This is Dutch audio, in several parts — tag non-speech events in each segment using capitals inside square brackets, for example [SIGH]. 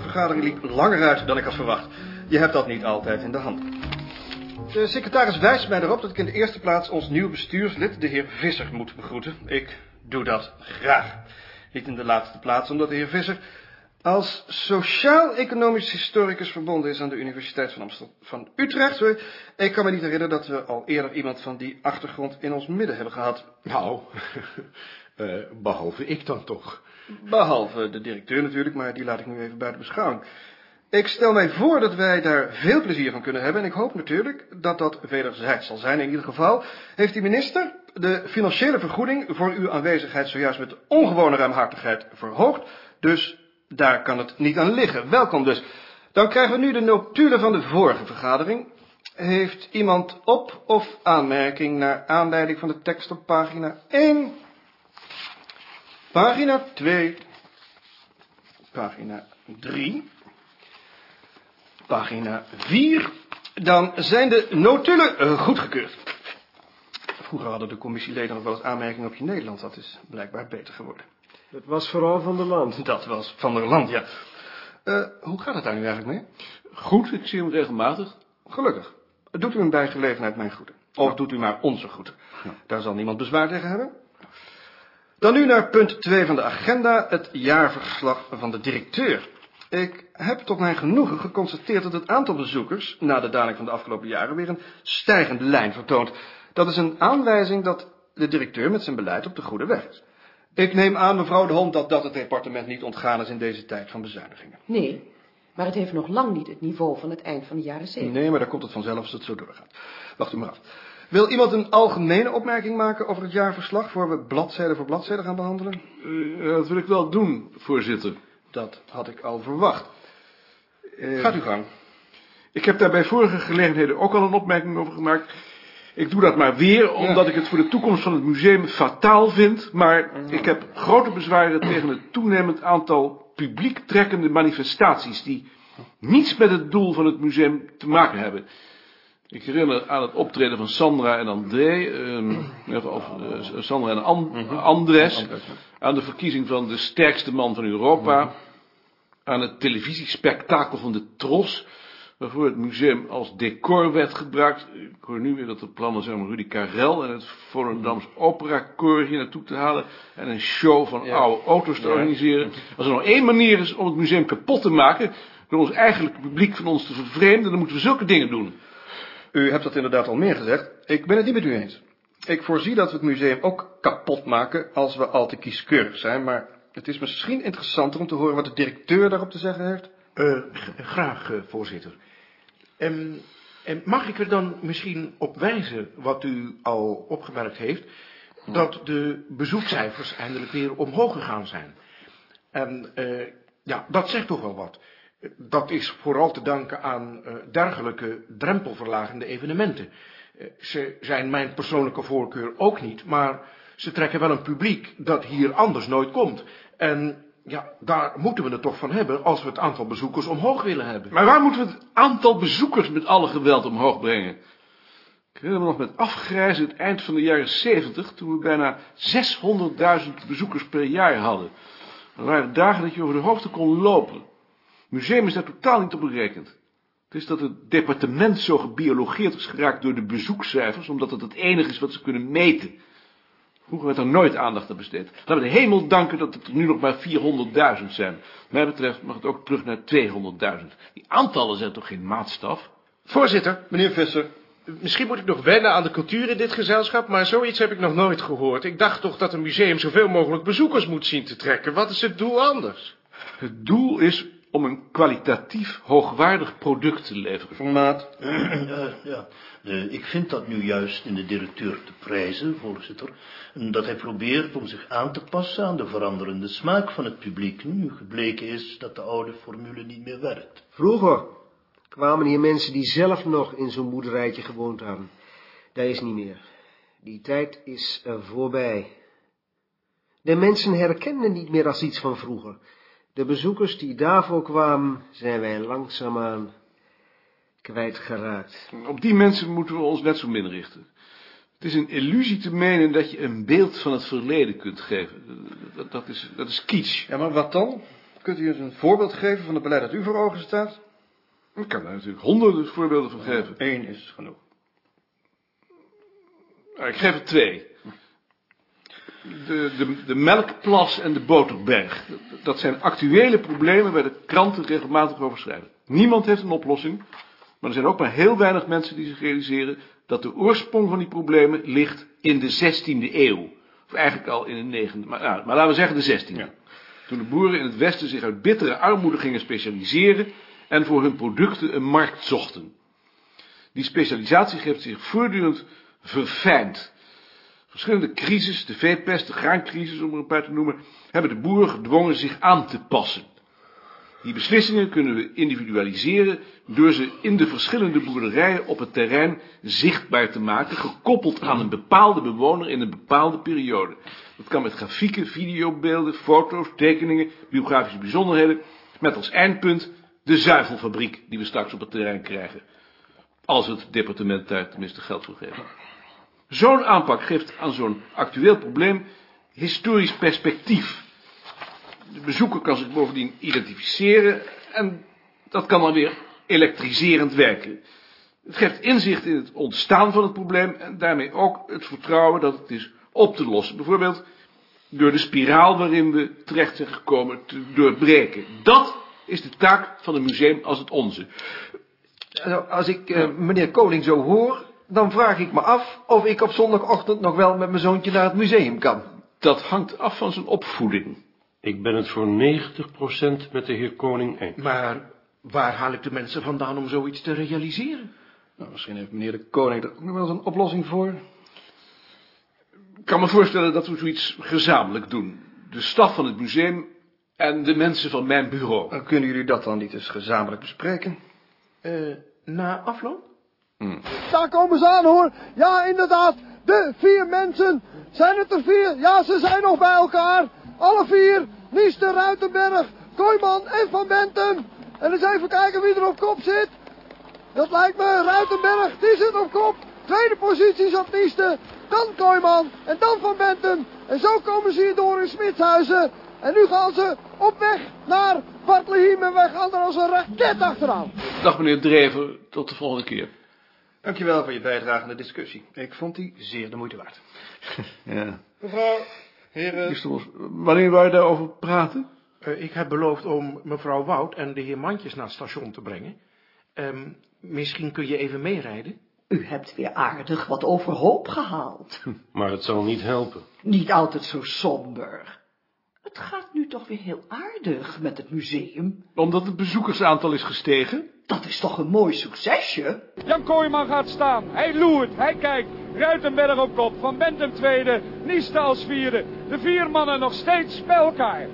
vergadering liep langer uit dan ik had verwacht. Je hebt dat niet altijd in de hand. De secretaris wijst mij erop dat ik in de eerste plaats ons nieuw bestuurslid, de heer Visser, moet begroeten. Ik doe dat graag. Niet in de laatste plaats, omdat de heer Visser als sociaal-economisch historicus verbonden is aan de Universiteit van, van Utrecht. Ik kan me niet herinneren dat we al eerder iemand van die achtergrond in ons midden hebben gehad. Nou, uh, behalve ik dan toch. Behalve de directeur natuurlijk, maar die laat ik nu even buiten beschouwing. Ik stel mij voor dat wij daar veel plezier van kunnen hebben en ik hoop natuurlijk dat dat wederzijds zal zijn. In ieder geval heeft de minister de financiële vergoeding voor uw aanwezigheid zojuist met ongewone ruimhartigheid verhoogd. Dus daar kan het niet aan liggen. Welkom dus. Dan krijgen we nu de notulen van de vorige vergadering. Heeft iemand op of aanmerking naar aanleiding van de tekst op pagina 1, pagina 2, pagina 3, pagina 4? Dan zijn de notulen uh, goedgekeurd. Vroeger hadden de commissieleden nog wel eens aanmerkingen op je Nederlands. Dat is blijkbaar beter geworden. Dat was vooral Van der Land. [LAUGHS] Dat was Van der Land, ja. Uh, hoe gaat het daar nu eigenlijk mee? Goed, ik zie hem regelmatig. Gelukkig. Doet u hem bij gelegenheid mijn groeten. Of doet u maar onze groeten. Ja. Daar zal niemand bezwaar tegen hebben. Dan nu naar punt 2 van de agenda, het jaarverslag van de directeur. Ik heb tot mijn genoegen geconstateerd dat het aantal bezoekers, na de daling van de afgelopen jaren, weer een stijgende lijn vertoont. Dat is een aanwijzing dat de directeur met zijn beleid op de goede weg is. Ik neem aan, mevrouw de Hond, dat dat het departement niet ontgaan is in deze tijd van bezuinigingen. Nee, maar het heeft nog lang niet het niveau van het eind van de jaren zeventig. Nee, maar daar komt het vanzelf als het zo doorgaat. Wacht u maar af. Wil iemand een algemene opmerking maken over het jaarverslag... voor we bladzijde voor bladzijde gaan behandelen? Uh, dat wil ik wel doen, voorzitter. Dat had ik al verwacht. Uh, Gaat u gang. Ik heb daar bij vorige gelegenheden ook al een opmerking over gemaakt... Ik doe dat maar weer, omdat ik het voor de toekomst van het museum fataal vind. Maar ik heb grote bezwaren tegen het toenemend aantal publiek trekkende manifestaties... die niets met het doel van het museum te maken hebben. Ik herinner aan het optreden van Sandra en André, uh, of uh, Sandra en mhm. Andres, aan de verkiezing van de sterkste man van Europa, mhm. aan het televisiespektakel van de Tros, waarvoor het museum als decor werd gebruikt. Ik hoor nu weer dat de plannen zijn om Rudy Karel en het Volendams Opera Koor hier naartoe te halen en een show van oude auto's te organiseren. Als er nog één manier is om het museum kapot te maken, door ons eigenlijke publiek van ons te vervreemden, dan moeten we zulke dingen doen. U hebt dat inderdaad al meer gezegd. Ik ben het niet met u eens. Ik voorzie dat we het museum ook kapot maken als we al te kieskeurig zijn, maar het is misschien interessanter om te horen wat de directeur daarop te zeggen heeft. Uh, graag, uh, voorzitter. Um, en mag ik er dan misschien op wijzen, wat u al opgemerkt heeft, dat de bezoekcijfers eindelijk weer omhoog gegaan zijn. En uh, ja, dat zegt toch wel wat. Dat is vooral te danken aan uh, dergelijke drempelverlagende evenementen. Uh, ze zijn mijn persoonlijke voorkeur ook niet, maar ze trekken wel een publiek dat hier anders nooit komt. En ja, daar moeten we het toch van hebben als we het aantal bezoekers omhoog willen hebben. Maar waar moeten we het aantal bezoekers met alle geweld omhoog brengen? Ik herinner me nog met afgrijzen het eind van de jaren zeventig, toen we bijna 600.000 bezoekers per jaar hadden. Er waren dagen dat je over de hoogte kon lopen. Museum is daar totaal niet op berekend. Het is dat het departement zo gebiologeerd is geraakt door de bezoekcijfers, omdat het het enige is wat ze kunnen meten. Vroeger werd er nooit aandacht aan besteed. Laten we de hemel danken dat het er nu nog maar 400.000 zijn. Wat mij betreft mag het ook terug naar 200.000. Die aantallen zijn toch geen maatstaf? Voorzitter, meneer Visser. Misschien moet ik nog wennen aan de cultuur in dit gezelschap, maar zoiets heb ik nog nooit gehoord. Ik dacht toch dat een museum zoveel mogelijk bezoekers moet zien te trekken. Wat is het doel anders? Het doel is om een kwalitatief hoogwaardig product te leveren. Formaat. [CLEARS THROAT] Ja, ja. ik vind dat nu juist in de directeur te prijzen, voorzitter, dat hij probeert om zich aan te passen aan de veranderende smaak van het publiek, nu gebleken is dat de oude formule niet meer werkt. Vroeger kwamen hier mensen die zelf nog in zo'n boerderijtje gewoond hadden. Dat is niet meer. Die tijd is er voorbij. De mensen herkennen niet meer als iets van vroeger. De bezoekers die daarvoor kwamen, zijn wij langzaamaan kwijtgeraakt. Op die mensen moeten we ons net zo min richten. Het is een illusie te menen dat je een beeld van het verleden kunt geven. Dat, dat, is, dat is kitsch. Ja, maar wat dan? Kunt u eens een voorbeeld geven van het beleid dat u voor ogen staat? Ik kan daar natuurlijk honderden voorbeelden van geven. Eén is genoeg. Nou, Ik geef er twee. De, de, de melkplas en de boterberg. Dat zijn actuele problemen waar de kranten regelmatig over schrijven. Niemand heeft een oplossing. Maar er zijn ook maar heel weinig mensen die zich realiseren dat de oorsprong van die problemen ligt in de 16e eeuw. Of eigenlijk al in de 9e, maar, nou, maar laten we zeggen de 16e. Toen de boeren in het Westen zich uit bittere armoede gingen specialiseren en voor hun producten een markt zochten. Die specialisatie heeft zich voortdurend verfijnd. Verschillende crises, de veepest, de graancrisis om er een paar te noemen, hebben de boeren gedwongen zich aan te passen. Die beslissingen kunnen we individualiseren door ze in de verschillende boerderijen op het terrein zichtbaar te maken, gekoppeld aan een bepaalde bewoner in een bepaalde periode. Dat kan met grafieken, videobeelden, foto's, tekeningen, biografische bijzonderheden, met als eindpunt de zuivelfabriek die we straks op het terrein krijgen. Als het departement daar tenminste geld voor geeft. Zo'n aanpak geeft aan zo'n actueel probleem historisch perspectief. De bezoeker kan zich bovendien identificeren en dat kan dan weer elektriserend werken. Het geeft inzicht in het ontstaan van het probleem en daarmee ook het vertrouwen dat het is op te lossen. Bijvoorbeeld door de spiraal waarin we terecht zijn gekomen te doorbreken. Dat is de taak van een museum als het onze. Nou, als ik eh, meneer Koning zo hoor, dan vraag ik me af of ik op zondagochtend nog wel met mijn zoontje naar het museum kan. Dat hangt af van zijn opvoeding. Ik ben het voor 90% met de heer Koning eens. Maar waar haal ik de mensen vandaan om zoiets te realiseren? Nou, misschien heeft meneer de koning er ook nog wel eens een oplossing voor. Ik kan me voorstellen dat we zoiets gezamenlijk doen. De staf van het museum en de mensen van mijn bureau. Dan kunnen jullie dat dan niet eens gezamenlijk bespreken? Eh, na afloop? Daar komen ze aan hoor. Ja, inderdaad. De vier mensen. Zijn het er vier? Ja, ze zijn nog bij elkaar. Alle vier. Niester, Ruitenberg, Kooiman en Van Bentum. En eens even kijken wie er op kop zit. Dat lijkt me Ruitenberg, die zit op kop. Tweede positie zat Niester. Dan Kooiman en dan Van Bentum. En zo komen ze hier door in Smitshuizen. En nu gaan ze op weg naar Bartleheim en wij gaan er als een raket achteraan. Dag meneer Drever, tot de volgende keer. Dankjewel voor je bijdrage aan de discussie. Ik vond die zeer de moeite waard. [LAUGHS] Ja. Mevrouw, heren... Wanneer wou je daarover praten? Eh, ik heb beloofd om mevrouw Wout en de heer Mandjes naar het station te brengen. Ehm, misschien kun je even meerijden? U hebt weer aardig wat overhoop gehaald. Maar het zal niet helpen. Niet altijd zo somber. Het gaat nu toch weer heel aardig met het museum. Omdat het bezoekersaantal is gestegen? Dat is toch een mooi succesje? Jan Kooijman gaat staan. Hij loert, hij kijkt. Ruitenberg op kop, Van Bentum tweede, Niesta als vierde. De vier mannen nog steeds bij elkaar.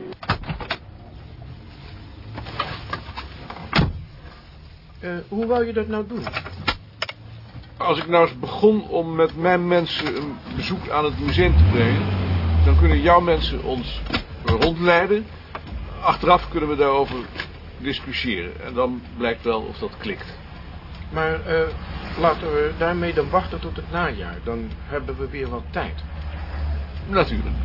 Eh, hoe wou je dat nou doen? Als ik nou eens begon om met mijn mensen een bezoek aan het museum te brengen, dan kunnen jouw mensen ons rondleiden. Achteraf kunnen we daarover discussiëren. En dan blijkt wel of dat klikt. Maar eh, laten we daarmee dan wachten tot het najaar. Dan hebben we weer wat tijd. Natuurlijk.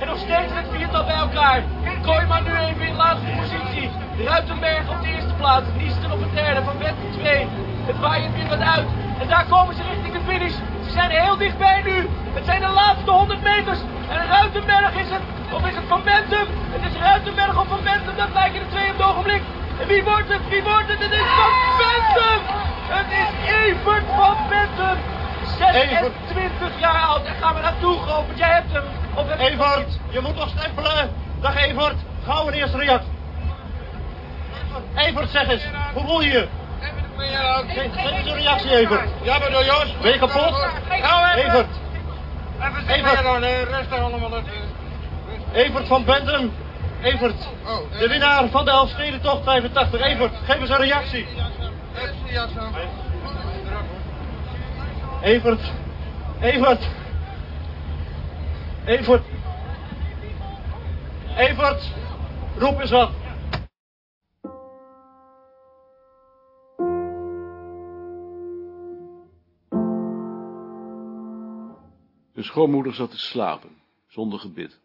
En nog steeds het viertal bij elkaar. Kooiman nu even in de laatste positie. Ruitenberg op de eerste plaats. Niester op de derde. Van Wetten twee. Het waait weer wat uit. En daar komen ze richting de finish. Ze zijn heel dichtbij nu. Het zijn de laatste 100 meters. En Ruitenberg is het. Of is het Van Bentum? Het is Ruitenberg of Van Bentum. Dat lijken de twee op het ogenblik. En wie wordt het? Wie wordt het? Het is Van Bentum. Het is Evert van Bentum. 26 jaar oud. En gaan we naartoe, Govert. Jij hebt hem. Of heb Evert, je moet nog stempelen. Dag Evert, gauw een eerste reactie. Evert, zeg eens, hoe voel je je? Geef geef eens een reactie, Evert. Ja, maar door Jos. Ben je kapot? Evert, Even Evert. zitten dan, eh, rustig allemaal. eh. Evert van Bentum. Evert, Oh, de winnaar van de Elfstedentocht 85. Evert, geef eens een reactie. Evert, Evert. Evert. Evert, roep eens wat. De schoonmoeder zat te slapen, zonder gebit.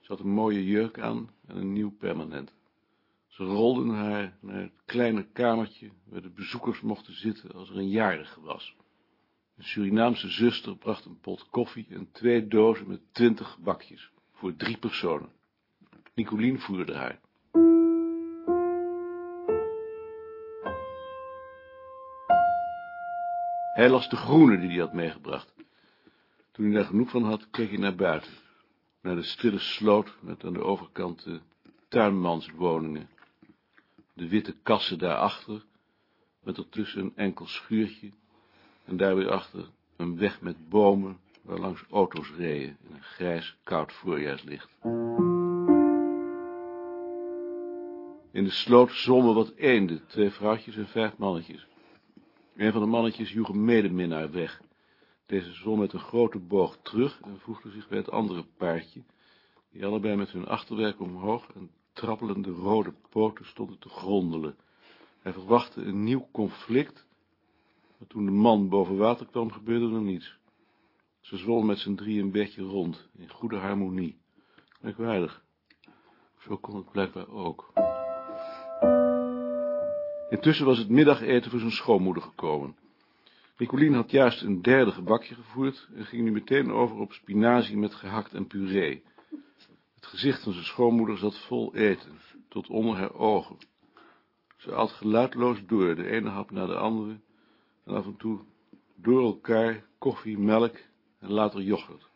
Ze had een mooie jurk aan en een nieuw permanent. Ze rolden haar naar het kleine kamertje waar de bezoekers mochten zitten als er een jarige was. Een Surinaamse zuster bracht een pot koffie en twee dozen met twintig bakjes, voor drie personen. Nicolien voerde haar. Hij las de groene die hij had meegebracht. Toen hij daar genoeg van had, keek hij naar buiten. Naar de stille sloot met aan de overkant de tuinmanswoningen. De witte kassen daarachter, met ertussen een enkel schuurtje. En daar weer achter een weg met bomen, waar langs auto's reden in een grijs, koud voorjaarslicht. In de sloot zwommen wat eenden, twee vrouwtjes en vijf mannetjes. Een van de mannetjes joeg een medeminnaar weg. Deze zwom met een grote boog terug en voegde zich bij het andere paardje, die allebei met hun achterwerk omhoog en trappelende rode poten stonden te grondelen. Hij verwachtte een nieuw conflict, maar toen de man boven water kwam, gebeurde er niets. Ze zwommen met z'n drie een rond, in goede harmonie. Merkwaardig. Zo kon het blijkbaar ook. Intussen was het middageten voor zijn schoonmoeder gekomen. Nicolien had juist een derde gebakje gevoerd en ging nu meteen over op spinazie met gehakt en puree. Het gezicht van zijn schoonmoeder zat vol eten, tot onder haar ogen. Ze at geluidloos door, de ene hap na de andere, en af en toe door elkaar koffie, melk en later yoghurt.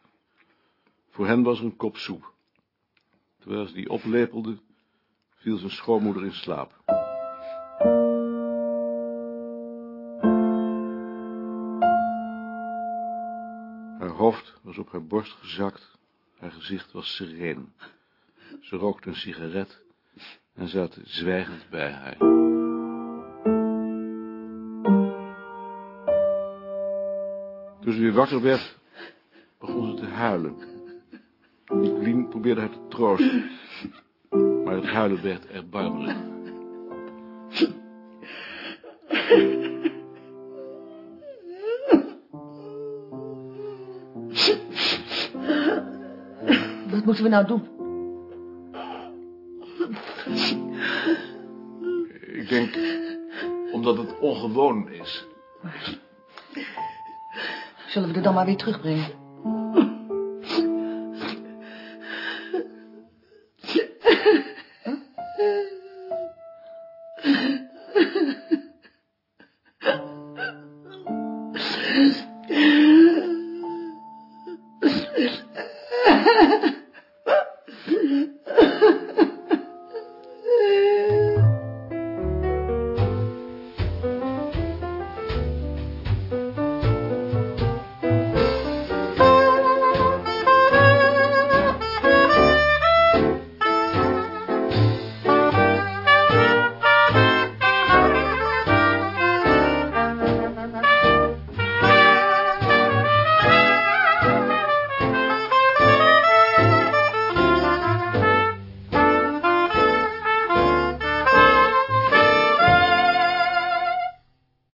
Voor hen was er een kop soep. Terwijl ze die oplepelde, viel zijn schoonmoeder in slaap. Haar hoofd was op haar borst gezakt, haar gezicht was sereen. Ze rookte een sigaret en zat zwijgend bij haar. Toen ze weer wakker werd, begon ze te huilen. Nicolien probeerde haar te troosten, maar het huilen werd erbarmelijk. Moeten we nou doen? Ik denk, omdat het ongewoon is. Zullen we er dan maar weer terugbrengen?